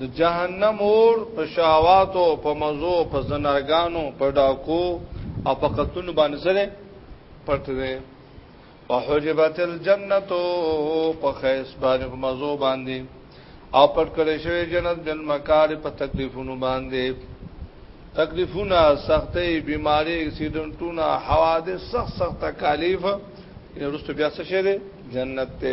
د جهنم اور په شهواتو په مزو په زناګانو په ډاکو او په قتلونو باندې سره پټ دی وحجبت الجنه په خیس باندې په مزو باندې او پټ کړی شوی جنت بن مکار په تکلیفونو باندې تکلیفونه سختې بیماری اکسیډنټونه حوادث سخت سخت تکالیف ورسته بیا څه شه جنت ته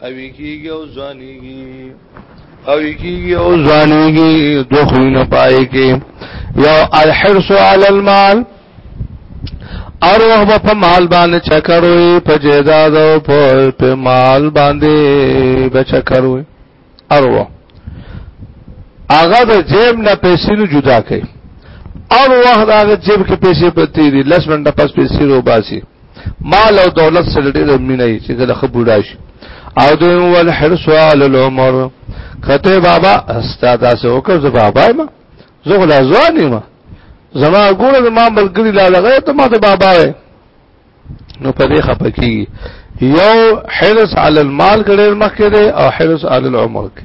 قوی کیږي او ځوانيږي قوی کیږي او ځوانيږي دوه خوینه پای کې یو الحرص علی المال اور وغبا پا مال باندې چکروي په جیداد او په مال باندې بچکروي اور و هغه د جیب نه پیسې نو جدا کړي اور وخت هغه جیب کې پیسې پتی دي لس منټه پس پیسې رو باسي مال او دولت سره ډېر مینه چې کله خبره شي او دوی ول حرس علی العمر کته بابا استاد اسه وکړ زه بابا ما زه غلا ځواني ما زما ګوره ما بلګری لا لګا ته ما ته بابا وې نو په دې خپه کی یو حرس علی المال کړي مخکې او حرس علی العمر کې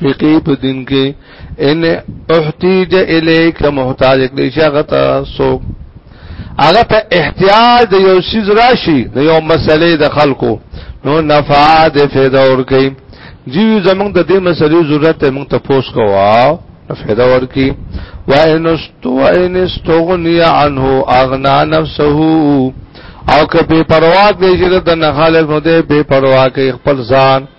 فقی په دین کې ان احتیج الیک محتاج کړي شغه تاسو هغه ته احتیاج د یو شیز راشي د یو مسلې د خلکو نو نفعات فایده ور کوي جیو زمنګ د دې مسلې ضرورت ته موږ ته پوس کوه فیده ورکی و این استغنی عنه اغنا نفسه او که بے پروا کې چې د نه خالق نو دې بے پروا کې خپل ځان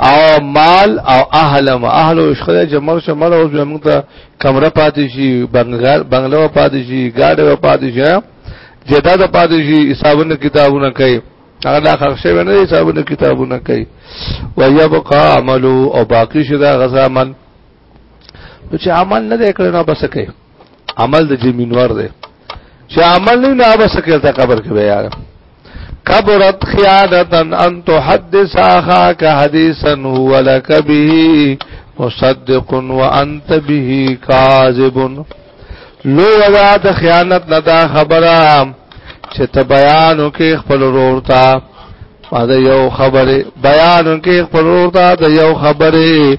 او مال او اهل او اهل او شخصه چې مر شو مر او زموږ ته کمره پاتې شي بنگال بنگلو پاتې شي گاډه پاتې شي جدا د پاتې شي حسابونه کتابونه کوي هغه لا خرشه ونه حسابونه کتابونه کوي ويبقى عملو او باقی شدا غزا عمل نو چې عمل نه دی کړی نو بس کوي عمل د جمینور دی چې عمل نه نه بس کوي ته قبر کې بیا یار کبرت خیانتا ان تحدث اخاک حدیثا هو لك به مصدق وانت به کاذب لو ودا د خیانت نه دا خبره چې ته بیانو کې خپل ورور ته دا یو خبره بیانو کې خپل ورور ته دا یو خبره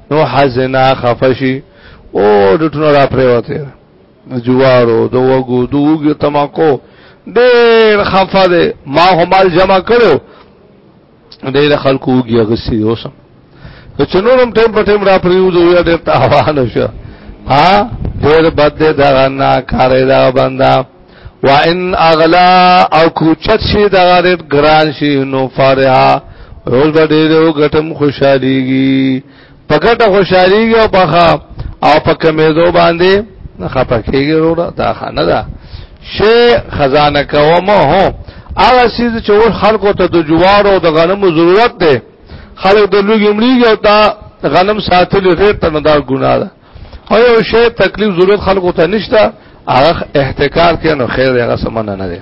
نو حزنا خفشي او ډټونو را پریوته جوارو د وګو د وګو تماکو ډېر خفه ده ما همال جمع کړو ډېر خلکو وګي غسي اوسم که چنورم ټیم په ټیم را پریو دوی ډېر تاوان شو ها ډېر بد ده دا نه کارې دا بندا وان اغلا او کوچت شي دا ریټ ګران شي نو فارها روز به ډېرو غټم خوشاليږي پکټ خوشاليږي او پخا او پکې مېزو باندې نه خپه کېږي وروړه دا خانه ده شي خزانه کوم هو هغه سیز چې ور خلکو ته د جوار او د غنمو ضرورت ده خلک د لوګي مړیږي او دا غنم ساتل غیر ته نه دا ګناه ده او یو شی تکلیف ضرورت خلکو ته نشته هغه احتکار کینو خیر هغه سمنه نه دی